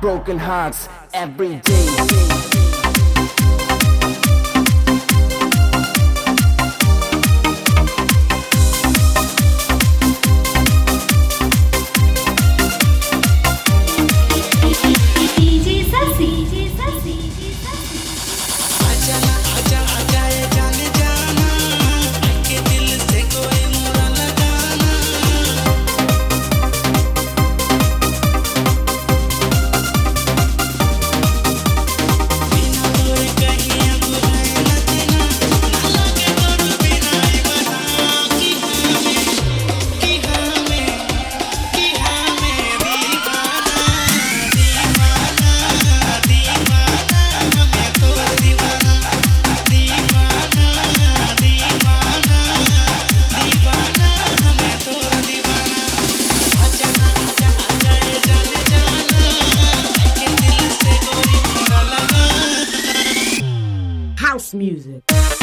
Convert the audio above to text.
broken hearts every day. Music.